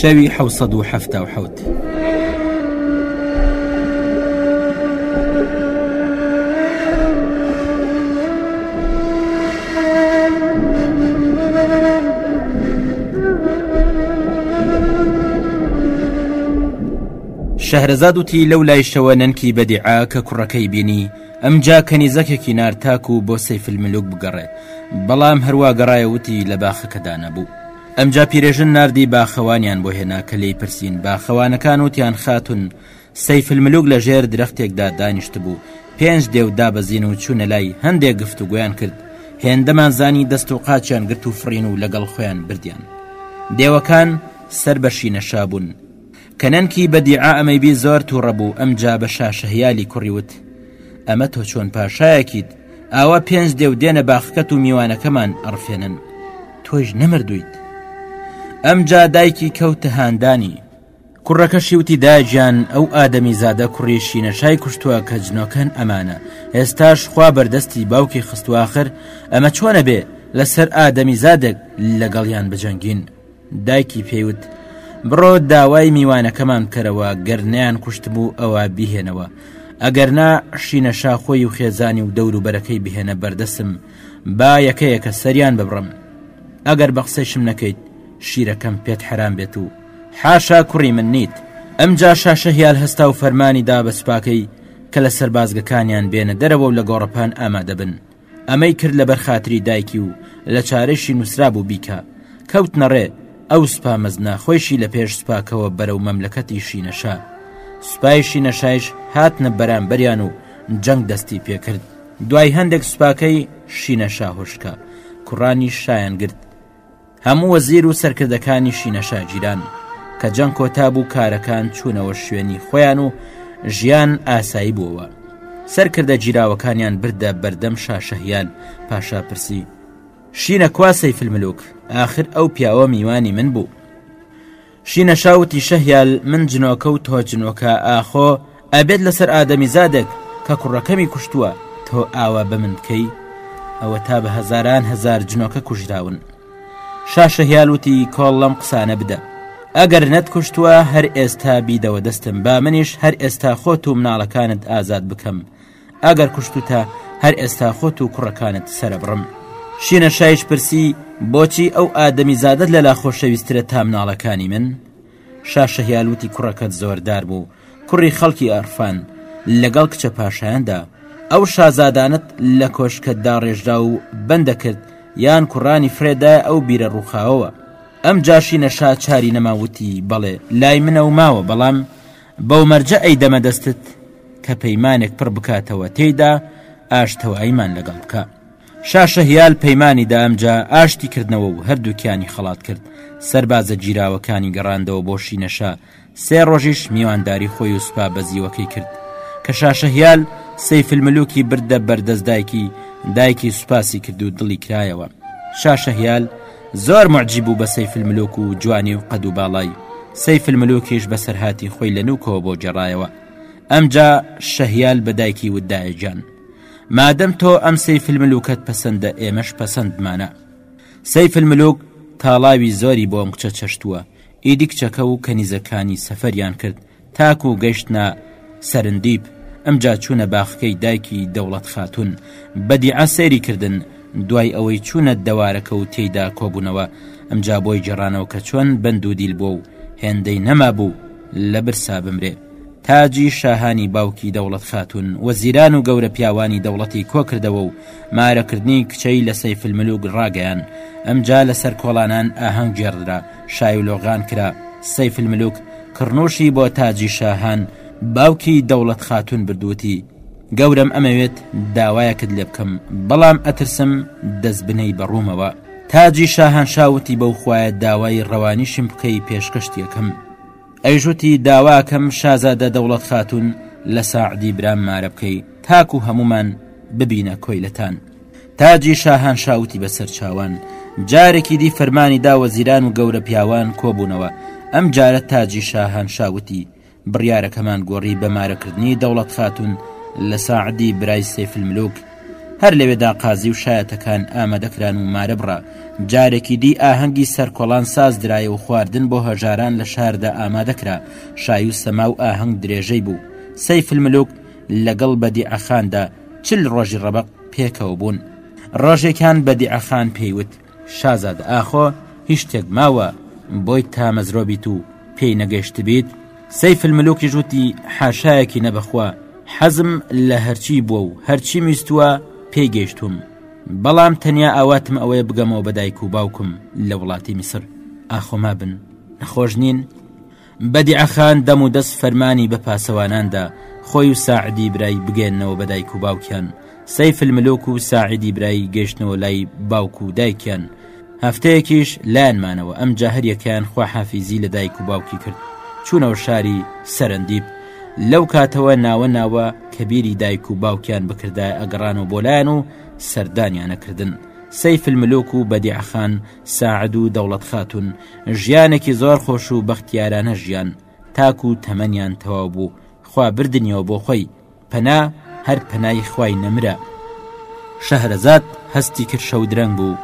شەوی حەوت سەد و حەفتا و حەوت. شەهرەزاد وتی لەو لایشەوە نەنکی بەدیعە کە کوڕەکەی بینی ئەمجا کەنیزەکێکی نارد تاکو بۆ سەیف الملوک بگەڕێ، بەڵام هەروا گەڕایە وتی لە باخەکەدا نەبوو. ئەمجا پیرێژن ناردی باخەوانیان بۆ هێنا کە لێی پرسین، باخەوانەکان وتیان خاتون سەیف الملوک لە ژێر درەختێکدا دانیشتبوو، پێنج دێو دابەزین و چوونە لای، هەندێ گفتوگۆیان کرد، هێندەمان زانی دەست و قاچیان گرت و فڕین و لەگەڵ خۆیان بردیان. دێوەکان سەر بە شینەشا بوون. کەنەنکی بەدیعە ئەمەی بی زۆر تووڕە بوو ئەم جا بە شاشەهیالی کوڕی وت ئەمە تۆ چۆن پاشایەکیت ئاوا پێنج دێو دێنە باخکەت و میوانەکەمان ئەڕفێنن تۆیش نەمردویت ئەم جا دایکی کەوتە هاندانی کوڕەکە شیوتی داگیان ئەو ئادەمی زادە کوڕی شینەشای کوشتووە کە جنۆکەن ئەمانە ئێستاش خوا بەردەستی باوکی خستواخر ئەمە چۆنە بێ لەسەر ئادەمی زادێک لەگەڵیان بجەنگین دایکی پێی وت بڕۆ داوای میوانەکەمان بکەرەوە گەر نیان کوشتبوو ئەوە بیهێنەوە ئەگەرنا شینە شاخۆی و خێزانی و دەور و بەرەکەی بهێنە بەردەسم با یەکەیەکە سەریان ببڕم ئەگەر بە قسەشم نەکەیت شیرەکەم پێت حرام بێت و حاشا کوڕی من نیت ئەمجا شاشەهیال هەستا و فەرمانی دا بە سوپاکەی کە لە سەربازگەکانیان بێنە دەرەوە و لە گۆڕەپان ئامادەبن ئەمەی کرد لەبەر خاتری دایکی و لە چارەشی نووسرابوو بیکە کەوتنە ڕێ ئەو سوپا مەزنە خۆیشی لە پێش سوپاکەوە بەرەو مەملەکەتی شینەشا سوپای شینەشایش هاتنە بەرامبەریان و جەنگ دەستی پێکرد دوای هەندێک سوپاکەی شینەشا هۆشکە کوڕانی شایان گرت هەموو وەزیر و سەرکردەکانی شینەشا گیران کە جەنگ کۆتا بوو کارەکان چوونەوە شوێنی خۆیان و ژیان ئاسایی بووەوە سەرکردە گیراوەکانیان بردە بەردەم شاشەهیان پاشا پرسی شینە کوا سەیفلملوک آخر ئەو پیاوە میوانی من بوو شینە شا و تیشە هیال من جنۆکە و تۆ جنۆکە ئاخۆ ئەبێت لەسەر ئادەمیزادێک کە کوڕەکەمی کوشتووە تۆ ئاوا بە من بکەی ئەوە تا بە هەزاران هەزار جنۆکە کوژراون شاشە هیالوتی کۆڵ لەم قسانە بدە ئەگەر نەت کوشتووە هەر ئێستا بیدەوە دەستم با منیش هەر ئێستا خۆت و مناڵەکانت ئازاد بکەم ئەگەر کوشتتە هەر ئێستا خۆت و کوڕەکانت سەرەبڕم شینە شایش پرسی بۆچی ئەو ئادەمی زادت لەلا خۆشەویسترە تا مناڵەکانی من شاشەهیالوتی کوڕەکەت زۆردار بوو کوڕی خەڵکی ئەرفان لەگەڵ کچە پاشایاندا ئەو شازادانت لە کۆشکە داڕێژرا و بەندەکرد یان کوڕانی فرێدا ئەو بیرە ڕووخاوەوە ئەم جاشی نەشا چاری نەماوتی بەڵێ لای منە و ماوە بەڵام بەو مەرجە ئەی دەمە دەستت کە پەیمانێک پڕ بکاتەوە تێیدا ئاشتەواییمان لەگەڵ بکە شا شەهیال پەیمانی دا ئەمجا ئاشتی کردنەوە و هەردووکیانی خەڵات کرد سەربازە گیراوەکانی گەڕاندەوە بۆ شینەشا سێ ڕۆژیش میوانداری خۆی و سوپا بەزیوەکەی کرد کە شاشەهیال سەیفلملوکی بردە بەردەست دایکی دایکی سوپاسی کرد و دڵی کرایەوە شاشەهیال زۆر معجیب بوو بە سەیف الملوک و جوانی و قەد و باڵای سەیف الملوکیش بەسەرهاتی خۆی لە نوکەوە بۆ جێڕایەوە ئەمجا شەهیال بە دایکی ودایە گیان مادەم تۆ ئەم سەیف الملوکەت پەسەندە ئێمەش پەسەندمانە سەیف الملوک تاڵاوی زۆری بۆ ئەم کچە چەشتووە ئیدی کچەکە و کەنیزەکانی سەفەریان کرد تاکو گەشتنە سەرندیب ئەمجا چوونە باخکەی دایکی دەوڵەت خاتون بەدیعە سەیری کردن دوای ئەوەی چوونە دەوارەکە و تێیدا کۆبوونەوە ئەمجا بۆی گێڕانەوە کە چۆن بەند و دیل بووە و هێندەی نەمابوو لە برسا بمرێ تاجی شاهانی باوکی دەوڵەت خاتون وەزیران و گەورە پیاوانی دەوڵەتی کۆکردەوە و مارەکردنی کچەی لە سەیفلملوگ ڕاگەیان ئەمجا لەسەر کۆڵانان ئاهەنگ گێڕدرا شایولۆغان کرا سەیف الملوک کڕنوشی بۆ تاجی شاهان باوکی دەوڵەت خاتون بردووتی گەورم ئەمەوێت داوایەکت لێ بکەم بەڵام ئەترسم دەست بنەی بەڕوومەوە تاجی شاهانشاوتی بەو خویە داوای ڕەوانیشم بکەی پێشکەشتەکەم ئەیژوتی داواکەم شازادە دەوڵەت خاتون لە ساعدی برام مارە بکەی تاکو هەمومان ببینە کۆیلەتان تاجی شاهانشا وتی بە سەرچاوان جارێکی دی فەرمانی دا وەزیران و گەورە پیاوان کۆبوونەوە ئەم جارە تاجی شاهانشا وتی بڕیارەکەمان گۆڕی بە مارەکردنی دەوڵەت خاتون لە ساعدی برای سەیفل ملوک هەر لەوێدا قازی و شایەتەکان ئامادەکران و مارە بڕە جارێکی دی ئاهەنگی سەرکۆڵان ساز درایە و خواردن بۆ هەژاران لە شاردا ئامادەکرا شای و سەما و ئاهەنگ درێژەی بوو سەیفل ملوک لەگەڵ بەدیعەخاندا چل ڕۆژی ڕەبق پێکەوە بوون ڕۆژێکان بە دیعەخان پێیوت شازادە ئاخۆ هیچ شتێک ماوە بۆی تامەزرۆ بیت و پێی نەگەشت بیت سەی فلملوکی ژووتی حاشایەکی نەبەخوا حەزم لە هەرچی بووە و هەرچی میستووە پێی گەیشتوم بەڵام تەنیا ئاواتم ئەوەیە بگەمەوە بە دایک و باوکم لە وڵاتی میسر ئاخۆما بن نەخۆش نین بەدیعە خان دەم و دەست فەرمانی بە پاسەوانان دا خۆی و ساعدی برای بگەێننەوە بە دایک و باوکیان، سەیف الملوک و ساعدی برای گەیشتنەوە لای باوک و دایکیان، هەفتەیەکیش لایان مانەوە، ئەمجا هەر یەکەیان خواحافیزی لە دایک و باوکی کرد، چوونەوە شاری، سەرەندیب، لەو کاتەوە ناوە ناوە کە بیری دایک و باوکیان بکردایە ئەگەڕانەوە بۆ لایان و سەردانیان ئەکردن، سەیف الملوک و بەدیعە خان ساعد و دەوڵەت خاتوون ژیانێکی زۆر خۆش و بەختیارانە ژیان تاکو و تەمەنیان تەواو بوو خوا بردنیەوە بۆ خۆی پەنا هەر پەنای خوای نەمرە شەهرەزاد هەستی کرد شەو درەنگ بوو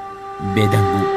بێدەنگ بوو.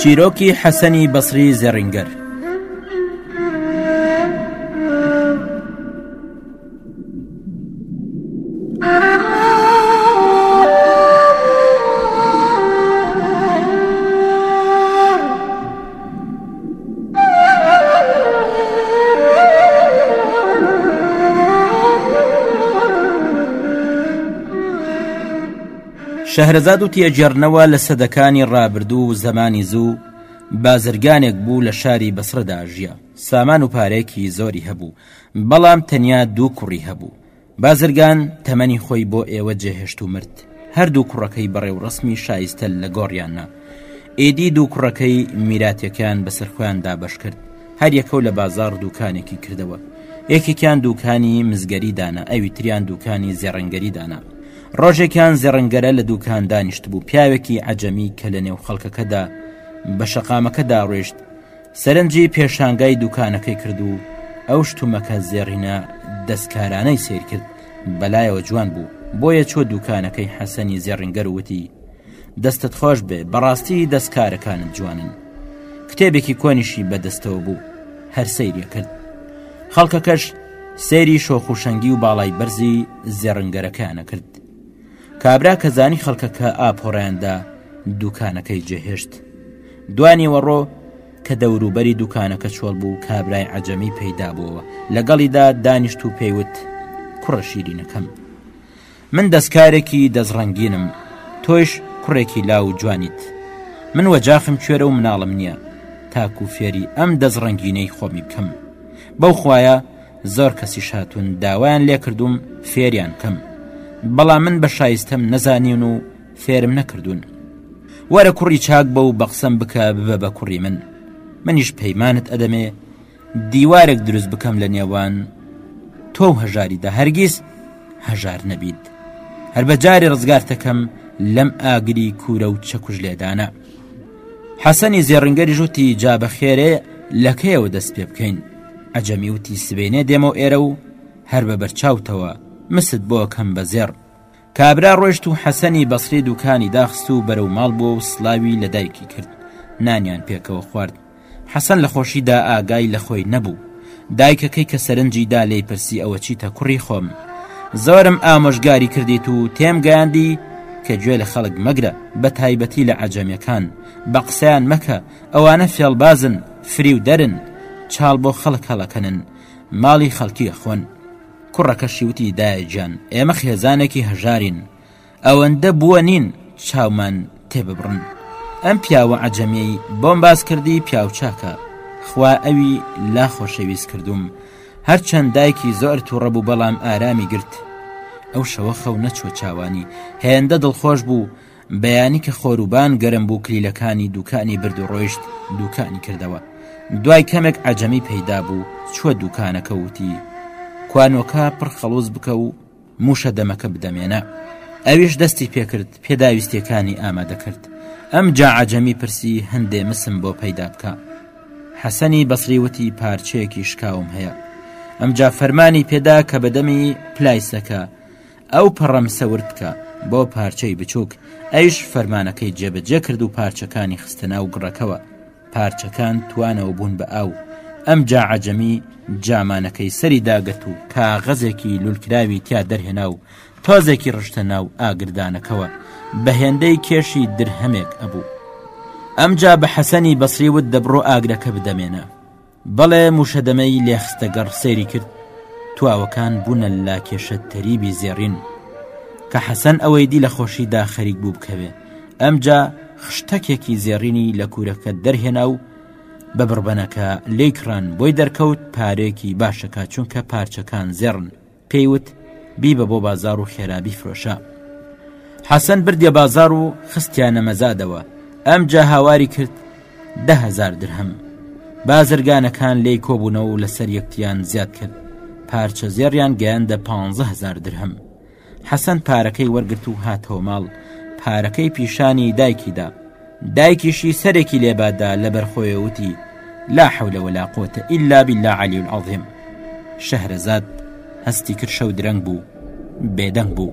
چیرۆکی حەسەنی بەسری زێڕینگەر شەهرەزاد و تێجێڕنەوە لە سەدەکانی ڕابردوو و زەمانی زوو بازرگانێک بوو لە شاری بەسرەدا ژیە سامان و پارێکی زۆری هەبوو بەڵام تەنیا دوو کوڕی هەبوو بازرگان تەمەنی خۆی بۆ ئێوە جێهێشت و مرد هەردوو کوڕەکەی بەڕێ و ڕسمی شایستە لە گۆڕیاننا ئێدی دوو کوڕەکەی میراتەکەیان بەسەر خۆیان دابش کرد هەر یەکەو لە بازار دووکانێکی کردەوە یەکێکیان دووکانی مزگەری دانا ئەوی تریان دووکانی زێڕنگەری دانا ڕۆژێکیان زێڕنگەرە لە دووکان دانیشت بوو پیاوێکی عجەمی کە لە نێو خەڵکەکەدا بە شەقامەکەدا ڕۆیشت سەرنجی پێشانگای دوکانەکەی کرد و ئەو شتومەکە زێڕینە دەستکارانەی سیرکرد بەلایەوە جوان بوو بۆیە چۆ دوکانەکەی حەسەنی زێڕنگەر وتی دەستت خۆش بێ بەڕاستی دەستکارەکانت جوانن کتێبێکی کۆنیشی بەدەستەوە بوو هەر سەیرە کرد خەڵکەکەش سەیری شۆخوشەنگی و باڵای بەرزی زێڕنگەرەکانە کرد کابرا کە زانی خەڵکەکە ئاپۆڕیاندا دوکانەکەی جێهێشت دوانیوەڕۆ کە دەوروبەری دوکانەکە چۆڵ بوو کابرای عجەمی پەیدا بووەوە لەگەڵیدا دانیشت و پێیوت کوڕە شیرینەکەم من دەستکارێکی دەستڕەنگینم تۆیش کوڕێکی لاو و جوانیت من وەجاخم کوێرە و مناڵم نییە تاکو فێری ئەم دەستڕەنگینەی خۆمی بکەم بەو خویە زۆر کەسیش هاتوون داوایان لێکردوم فێریان کەم بەڵام من بە شایستەم نەزانیون و فێرم نەکردوون وەرە کوڕی چاک بە و بەقسەم بکە ببە بە کوڕی من منیش پەیمانت ئەدەمێ دیوارێک دروست بکەم لە نێوان تۆ و هەژاریدا هەرگیز هەژار نەبیت هەر بە جارێ ڕزگارتەکەم لەم ئاگری کورە و چەکوش لێدانە حەسەنی زێڕنگەریش وتی جا بە خێرێ لە کەیەوە دەست پێ بکەین ئەجەمی وتی سبێنێ دێمە و ئێرە و هەر بە بەرچاوتەوە مست بۆ کەم بە زێڕ کابرا ڕۆشت و حەسەنی بەسری دوکانی داخست و بەرەو ماڵ بووە و سلاوی لە دایکی کرد نانیان پێکەوە خوارد حەسەن لە خۆشیدا ئاگای لە خۆی نەبوو دایکەکەی کە سەرنجی دا لێی پرسی ئەوە چیتە کوڕی خۆم؟ زۆرم ئامۆژگاری کردیت و تێم گەیاندی کە گوێ لە خەڵک مەگرە بە تایبەتی لە عەجەمەکان بە قسەیان مەکە ئەوانە فێڵبازن فریو دەرن چاڵ بۆ خەڵک هەڵەکەنن ماڵی خەڵکی ئەخۆن. کوڕەکەشی وتی دایە گیان ئێمە خێزانێکی هەژارین، ئەوەندە بووە نین چاومان تێ ببڕن ئەم پیاوە عەجەمیەی بۆم باس کردی پیاو چاکە خوا ئەوی لا خۆشەویست کردوم هەرچەند دایکی زۆر تووڕە بوو بەڵام ئارامی گرت ئەو شەوە خەو نەچوە چاوانی هێندە دڵخۆش بوو بەیانی کە خۆروبان گەرم بوو کلیلەکانی دوکانی برد و ڕۆیشت دوکانی کردەوە دوای کەمێک عجەمی پەیدا بوو چوە دوکانەکە وتی کوانۆکە پڕ خەڵوز بکە و موشە دەمەکە بدەمێنە ئەویش دەستی پێکرد پێداویستیەکانی ئامادەکرد ئەم جا عجەمی پرسی هەندێ مسم بۆ پەیدا بکە حەسەنی بەسری وتی پارچەیەکی شکاوم هەیە ئەم جا فەرمانی پێدا کە بەدەمی پلایسەکە ئەو پەڕەم سەورد بکە بۆ پارچەی بچووک ئەیش فەرمانەکەی جێبەجێ کرد و پارچەکانی خستە ناو گڕەکەوە پارچەکان توانەوە بوون بە ئاو ئەم جا عجەمی جامانەکەی سەری داگرت و کاغەزێکی لولکراوی تیا دەرهێنا و تۆزێکی ڕشتە ناو ئاگردانەکەوە بە هێندەی کێشی درهەمێک ئەبوو ئەمجا بە حەسەنی بەسریوت دەبڕۆ ئاگرەکە بدەمێنە بەڵێ موشەدەمەی لێخستەگەڕ سەیری کرد تواوەکان بوونە لا کێشە تەریبی زێڕین کە حەسەن ئەوەی دی لە خۆشیدا خەریک بوو بکەوێ ئەمجا خشتەکێکی زێڕینی لە کوورەکە دەرهێنا و بە بڕبەنەکە لێکڕان بۆی دەرکەوت پارێکی باشەکە چونکە پارچەکان زێڕن پێی وت بیبە بۆ بازار و خێرا بیفرۆشە حەسەن بردیە بازار و خستیانە مەزادەوە ئەمجا هاواری کرد دههزار درهم بازرگانەکان لی کۆبوونەوە و لەسەر یەکتیان زیاد کرد پارچە زێڕیان گەیاندە پ هزار درهم حەسەن پارەکەی وەرگرت و هاتەوە ماڵ پارەکەی پیشانی دایکیدا دایکیشی سەرێکی لێبادا لەبەر خۆی وتی لا حول ولا قوتە ئللا بالله علی العظیم شەهرەزاد هەستی کرد شەو درەنگ بوو بێدەنگ بوو.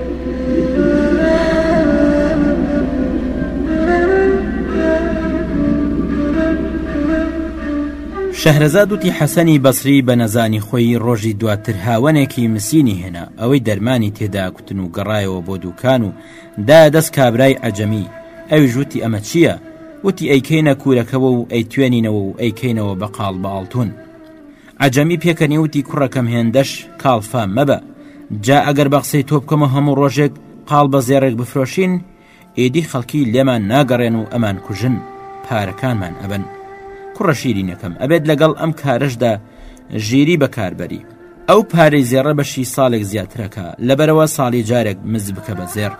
شەهرەزاد وتی حەسەنی بەسری بە نەزانی خۆی ڕۆژی دواتر هاوەنێکی مسینی هێنا ئەوەی دەرمانی تێدا کوتن و گەڕایەوە بۆ دوکان و دا دەست کابرای ئەجەمی ئەوی ژووتی ئەمە چییە؟ وتی ئەیکەینە کوورەکەەوە و ئەی توێنینەوە و ئەیکەینەوە بە قاڵ بە ئاڵتون. عەجەمی پێکەنی وتی کوڕەکەم هێندەش کاڵفە مەبە جا ئەگەر بە قسەی تۆ بکەمە هەموو ڕۆژێک قاڵ بە زێڕێک بفرۆشین ئێدی خەڵکی لێمان ناگەڕێن و ئەمان کوژن پارەکانمان ئەبن کوڕە شیرینەکەم ئەبێت لەگەڵ ئەم کارەشدا ژیری بەکاربەری ئەو پارەی زێڕە بەشی ساڵێک زیاترەکە لەبەرەوە ساڵی جارێک مز بکە بە زێر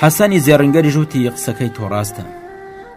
حەسەنی زێڕنگەری ژووتی قسەکەی تۆڕاستە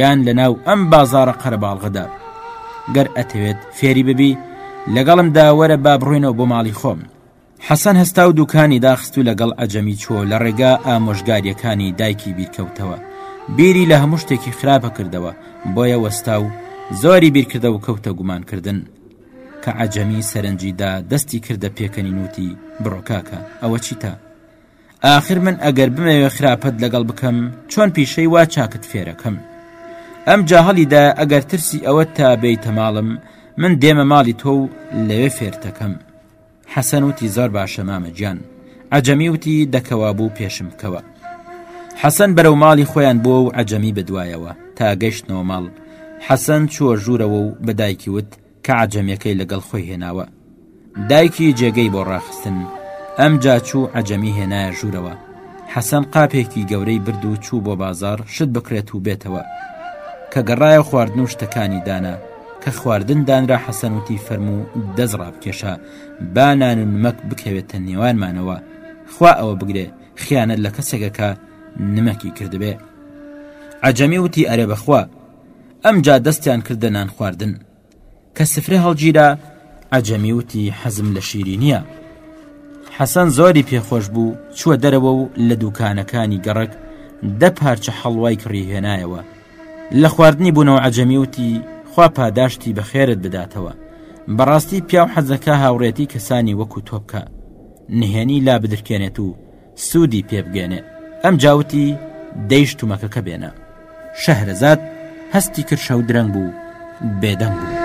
یان لە ناو ئەم بازارە قەرەباڵغەدا گەر ئەتەوێت فێری ببی لەگەڵم داوەرە با بڕۆینەوە بۆ ماڵی خۆم حەسەن هەستا و دوکانی داخست و لەگەڵ ئەجەمی چۆ لە ڕێگا ئامۆژگاریەکانی دایکی بیرکەوتەوە بیری لە هەموو شتێکی خراپە کردەوە بۆیە وەستا و زۆری بیرکردە و کەوتە گومانکردن کە عجەمی سەرنجیدا دەستی کردە پێکەنی نوتی بڕۆکاکە ئەوە چیتە؟ ئاخر من ئەگەر بمەوێ خراپەت لەگەڵ بکەم چۆن پیشەی وا چاکت فێرەکەم ئەم جا هەڵیدا ئەگەر ترسی ئەوە تا بێیتە ماڵم من دێمە ماڵی تۆ و لەوێ فێرتەکەم حەسەن وتی زۆر باشە مامە گیان عجەمی وتی دەکەوا بوو پێشم بکەوە حەسەن بەرەو ماڵی خۆیان بۆ و عجەمی بدوایەوە تا گەشتنەوە ماڵ حەسەن چووە ژوورەوە و بەدایکی وت کە عەجەمیەکەی لەگەڵ خۆی هێناوە دایکی جێگەی بۆ ڕاخستن ئەمجا چوو عەجەمی هێنایە ژوورەوە حەسەن قاپێکی گەورەی برد و چوو بۆ بازار شت بکرێت و بێتەوە کە گەڕایە خواردن و شتەکانی دانا کە خواردن دانرا حەسەن وتی فەرموو دەست ڕابکێشە با نان و نمەک بکەوێتە نێوانمانەوە خوا ئەوە بگرێ خیانەت لە کەسێکەکە نمەکی کردبێ عجەمی وتی ئەرێ بەخوا ئەمجا دەستیان کردە نان خواردن. کە سفرە هەڵگیرا، عەجەمی وتی حەزم لە شیرینییە. حەسەن زۆری پێخۆش بوو، چووە دەرەوە و لە دووکانەکانی گەڕەک دە پارچە حەڵوای کڕی هێنایەوە. لە خواردنی بوونەوە عەجەمی وتی خوا پاداشتی بە خێرت بداتەوە. بەڕاستی پیاو حەزەکە هاوڕێتی کەسانی وەکو تۆ بکا. نهێنی لابدرکێنێت و، سوودی پێ بگەێنێ ئەم جاوتی دەیش تومەکەکە بێنە شەهرەزاد هەستی کرد شەو درەنگ بوو بێدەنگ بوو.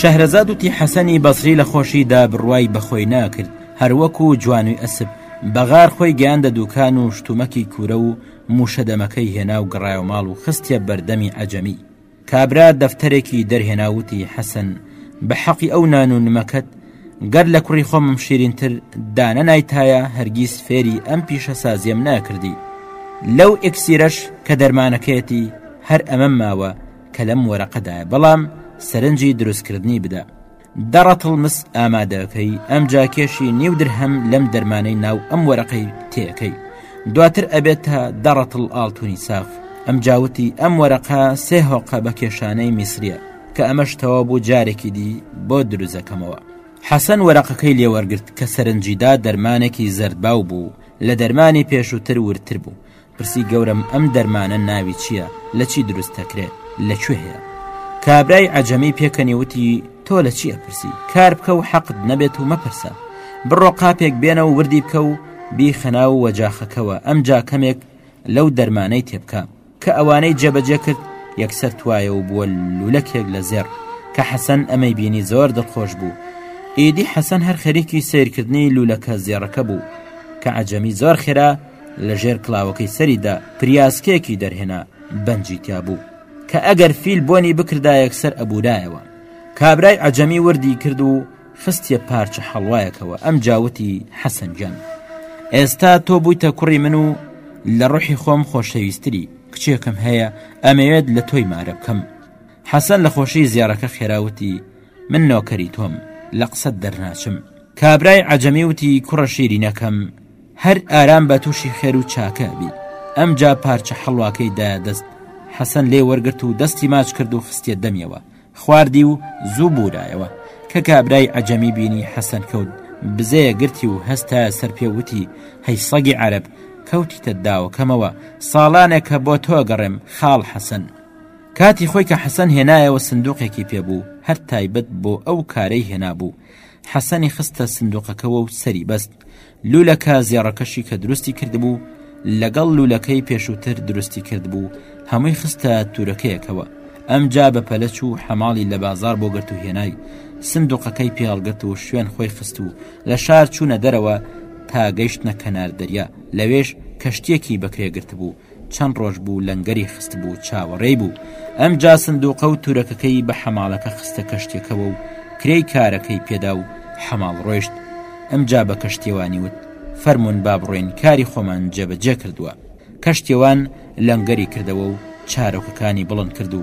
شەهرەزاد وتی حەسەنی بەسری لە خۆشیدا بڕوای بەخۆی ناکرد هەروەکو جوانوی ئەسپ بەغار خۆی گەیاندە دوکان و شتومەکی کورە و موشەدەمەکەی هێنا و گەڕایەوە ماڵ و خستە بەردەمی عجەمی کابرا دەفتەرێکی دەرهێنا وتی حەسەن بە حەقی ئەو نان و نمەکەت گەر لە کوڕی خۆمم شیرینتر دانە نایتایە هەرگیز فێری ئەم پیشە سازیم ناکردی لەو ئکسیرەش کە دەرمانەکەیەتی هەر ئەمەم ماوە کە لەم وەرەقەدایە بەڵام سەرنجی دروستکردنی بدە دە ڕەتڵ مس ئامادەکەی ئەم جا کێشی نیو درهەم لەم دەرمانەی ناو ئەم وەرەقەی تێکەی دواتر ئەبێت تا دە ڕەتڵ ئاڵتونی ساف ئەم جاوتی ئەم وەرەقا سێ هۆقە بە کێشانەی میسریە کە ئەمەش تەوا بوو جارێکی دی بۆ دروزەکەمەوە حەسەن وەرەقەکەی لێوەرگرت کە سەرنجیدا دەرمانێکی زەردباو بوو لە دەرمانی پێشووتر ورتر بوو پرسی گەورەم ئەم دەرمانە ناوی چییە لە چی دروست دەکرێت لەکوێ هەیە کابرای عجەمی پێکەنی وتی تۆ لە چیە پرسی کار بکە و حەقت نەبێت و مەپرسە بڕۆ قاپێک بێنە و وردی بکە و بیخەنا و وەجاخەکەوە ئەم جاکەمێک لەو دەرمانەی تێبکە کە ئەوانەی جێبەجێ کرد یەکسەر توایە و بووە لولەکێک لە زێر کە حەسەن ئەمەی بینی زۆر دڵخۆش بوو ئیدی حەسەن هەر خەریکی سیرکردنی لولەکە زێڕەکە بوو کە عجەمی زۆر خێرا لە ژێر کلااوەکەی سەریدا پریاسکێکی دەرهێنا بەنجی تیا بوو کە ئەگەر فیل بۆنی بکردا یەکسەر ئەبوورایەوە کابرای ئەجەمی وردی کرد و خستیە پارچە هەڵوایەکەوە ئەم جاوتی حەسەنجان ئێستا تۆ بوویتە کوڕی من و لە ڕۆحی خۆم خۆشەویستری کچێکم هەیە ئەمەوێت لە تۆی مارە بکەم حەسەن لە خۆشی زیێڕەکە خێراوتی من نۆکەری تۆم لە قسەت دەرناچم کابرای عجەمی وتی کوڕە شیری نەکەم هەر ئارام بە تووشی خێر و چاکە بی ئەمجا پارچە حەڵواکەی دایە دەست حەسەن لێ وەرگرت و دەستی ماچ کرد و خستیە دەمیەوە خواردی و زوو بورایەوە کە کابرای عجەمی بینی حەسەن کەوت بزەیە گرتی و هەستا سەر پێ وتی هەی سەگی عەرب کەوتیتە داوەکەمەوە ساڵانێک کە بۆ تۆ گەڕێم خاڵ حەسەن کاتی خۆی کە حەسەن هێنایەوە سندوقێکی پێ بوو هەر تایبەت بۆ ئەو کارەی هێنا بوو حەسەنی خستە سندوقەکەەوە و سەری بەست لولەکە زێڕەکەشی کە دروستی کردبوو لەگەڵ لولەکەی پێشووتر دروستی کردبوو هەمووی خستە تورەکەیەکەوە ئەمجا بە پەلەچ و حەماڵی لە بازار بۆ گرت و هێنای سندوقەکەی پێڵگرت و شوێن خۆی خست و لە شار چوونە دەرەوە تا گەیشتە کەنار دەریا لەوێش کەشتێکی بەکرێگرت بوو چەند ڕۆژ بوو لەنگەری خستبوو چاوەڕێی بوو، ئەمجا سندووقە و تورەکەکەی بە حەماڵەکە خستە کەشتیەکەوە و کرێی کارەکەی پێدا و حەماڵ ڕۆیشت، ئەمجا بە کەشتیەوانی وت، فەرموون با بڕۆین کاری خۆمان جێبەجێ کردووە، کەشتیەوان لەنگەری کردەوە و چارۆکەکانی بڵند کرد و،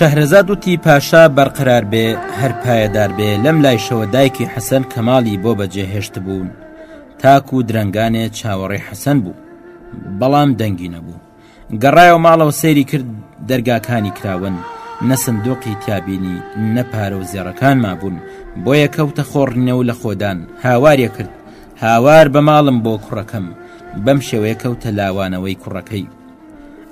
شەهرەزاد وتی پاشا بەرقەرار بێ هەر پایەدار بێ لەم لایشەوە دایکی حەسەن کەماڵی بۆ بەجێهێشت بوون تاکو و درنگانێ چاوەڕێ حەسەن بوو بەڵام دەنگی نەبوو گەڕایەوە ماڵەوە سەیری کرد دەرگاکانی کراون نە سندوقی تیابینی نە پارە و زێڕەکان مابوون بۆیە کەوتە خۆڕنە و لە خۆدان هاوارە کرد هاوار بە ماڵم بۆ کوڕەکەم بەم شێوەیە کەوتە لاوانەوەی کوڕەکەی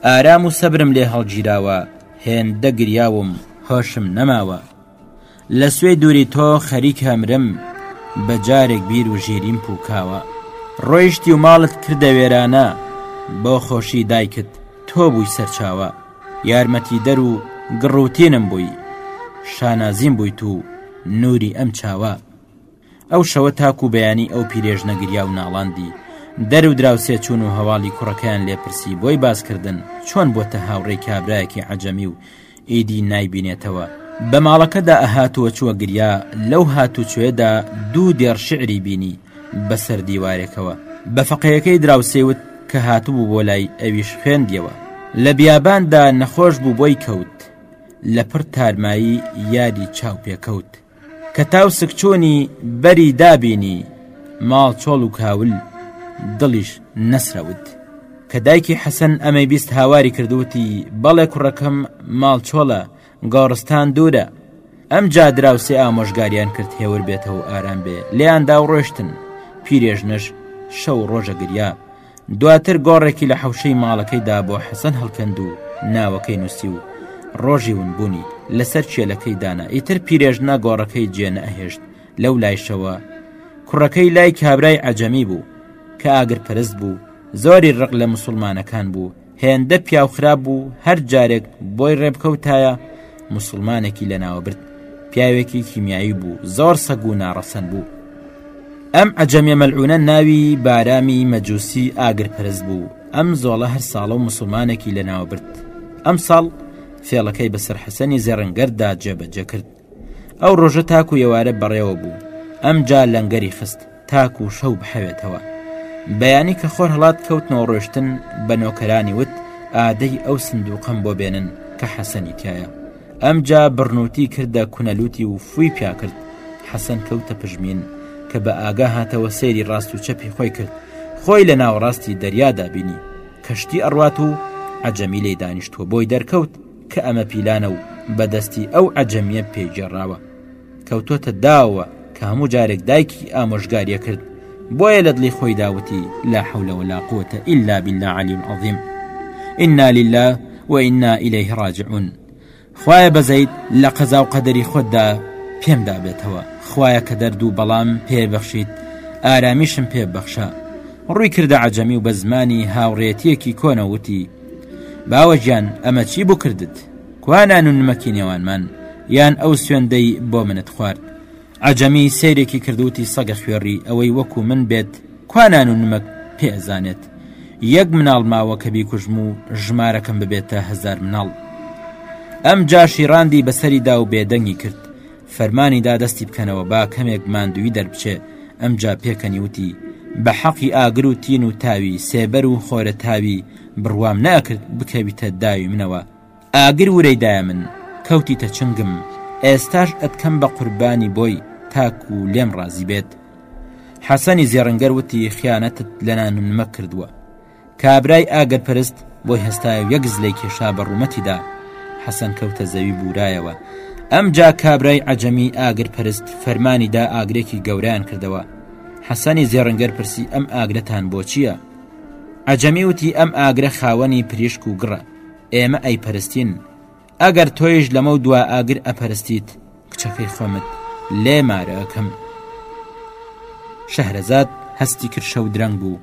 ئارام و سەبرم لێ هەڵگیراوە هێندە گریاوم هۆشم نەماوە لە سوێی دووری تۆ خەریک هەمرم بە جارێک بیر و ژیریم پوکاوە ڕۆیشتی و ماڵت کردە وێرانە بۆ خۆشی دایکت تۆ بووی سەرچاوە یارمەتی دەر و گڕوتینم بووی شانازیم بوویت و نووری ئەم چاوە. ئەو شەوە تاکو بەیانی ئەو پیرێژنە گریا و ناڵاندی، دەر و دراوسێ چوون و هەواڵی کوڕەکەیان لێ پرسی، بۆی باس کردن چۆن بۆتە هاوڕێی کابرایەکی عەجەمی و ئیدی نایبینێتەوە، بە ماڵەکەدا ئەهات و ئەچووە گریا، لەو هات و چۆیەدا دوو دێڕ شیعری بینی بە سەر دیوارێکەوە، بە فەقێیەکەی دراوسێی وت کە هاتبوو بۆ لای ئەویش خوێندیەوە، لە بیاباندا نەخۆش بوو بۆی کەوت، لە پڕ تارمایی یاری چاو پێ کەوت. کە تاوسک چۆنی بەری دابینی ماڵ چۆڵ و کاول دڵیش نەسرەوت کە دایکی حەسەن ئەمەی بیست هاواری کردوتی بەڵێ کوڕەکەم ماڵ چۆڵە گۆڕستان دوورە ئەم جا دراوسێ ئامۆژگاریان کرد هێور بێتەوە ئارام بێ لێیاندا و ڕۆشتن پیرێژنەش شەو ڕۆژە گریا دواتر گۆڕێکی لە حەوشەی ماڵەکەیدا بۆ حەسەن هەڵکەند و ناوەکەی نووسی و ڕۆژی ونبوونی لەسەر کێلەکەی دانا ئیتر پیرێژنە گۆڕەکەی جێ نەهێشت لەو لایشەوە کوڕەکەی لای کابرای عجەمی بوو کە ئاگرپەرست بوو زۆری ڕق لە مسلمانەکان بوو هێندە پیاو خراپ بوو هەر جارێک بۆی ڕێبکەوتایە مسلمانێکی لەناوە برد پیاوێکی کیمیایی بوو زۆر سەگ و ناڕەسەن بوو ئەم ئەجەمێ مەلعونە ناوی بارامی مەجووسی ئاگر پرس بوو ئەم زۆڵە هەر ساڵە و مسلمانێکی لەناوە برد ئەم ساڵ فێڵەکەی بەسەر حەسەنی زێڕنگەردا جێبەجێ کرد ئەو ڕۆژە تاکو یێوارە بەڕێوە بوو ئەمجا لەنگەری خست تاکو شەو بحەوێتەوە بەیانی کە خۆر هەڵات کەوتنەوە ڕۆشتن بە نۆکەرانی وت ئادەی ئەو سندوقم بۆ بێنن کە حەسەنی تایە ئەمجا بڕنووتی کردە کونەلوتی و فوی پیا کرد حەسەن کەوتە پژمین کە بە ئاگا هاتەوە سەیری ڕاست و چەپی خۆی کرد خۆی لە ناوەڕاستی دەریادا بینی کەشتی ئەڕات و عجەمی لی دانیشتووە بۆی دەرکەوت کە ئەمە پیلانە و بە دەستی ئەو عەجەمیە پێی گێڕاوە کەوتۆتە داوە کە هەموو جارێک دایکی ئامۆژگاریە کرد بۆیە لە دڵی خۆی داوتی لا حولەوە لا قوتە ئللا بلا علی عظیم ئنا للا وئنا ئیلەیه ڕاجعون خوایە بەزەیت لە قەزا و قەدەری خۆتدا پێمدا بێتەوە خوایە کە دەرد و بەڵام پێبەخشیت ئارامیشم پێ بەخشە ڕووی کردە عجەمی و بە زمانی هاوڕێتیەکی کۆنەوتی باوەگیان ئەمە چی بوو کردت کوانان و نمەکی نێوانمان یان ئەو سوێندەی بۆ منت خوارد ئەجەمی سیرێکی کردوتی سەگە خوێڕی ئەوەی وەکو من بێت کوانان و نمەک پێزانێت یەک مناڵ ماوە کە بیکوژم و ژمارەکەم ببێتە هزار مناڵ ئەم جاشی ڕاندی بەسەریدا و بێدەنگی کرد فەرمانی دا دەستی بکەنەوە با کەمێک ماندووی دەربچێ، ئەمجا پێکەنی وتی، بە حەقی ئاگر و تین و تاوی سێبەر و خۆرە تاوی بڕوام نەئەکرد بکەویتە داوی منەوە، ئاگر ورەی دایە من، کەوتیتە چنگم، ئێستاش ئەتکەم بە قوربانی بۆی تاکوو لێم ڕازی بێت. حەسەنی زێڕنگەر وتی، خیانەتت لە نان و نمەک کردووە. کابرای ئاگرپەرست بۆی هەستایە و یەک زلەی کێشا بە ڕوومەتی دا، حەسەن کەوتە زەوی بوورایەوە، ئەمجا کابرای عەجەمی ئاگرپەرست فەرمانی دا ئاگرێکی گەورەیان کردەوە، حەسەنی زێڕنگەر پرسی ئەم ئاگرەتان بۆ چییە؟ عەجەمی وتی ئەم ئاگرە خاوەنی پریشک و گڕە، ئێمە ئەیپەرستین، ئەگەر تۆیش لەمەو دوا ئاگر ئەپەرستیت کچەکەی خۆمت لێ مارە ئەکەم. شەهرەزاد هەستی کرد شەو درەنگ بوو،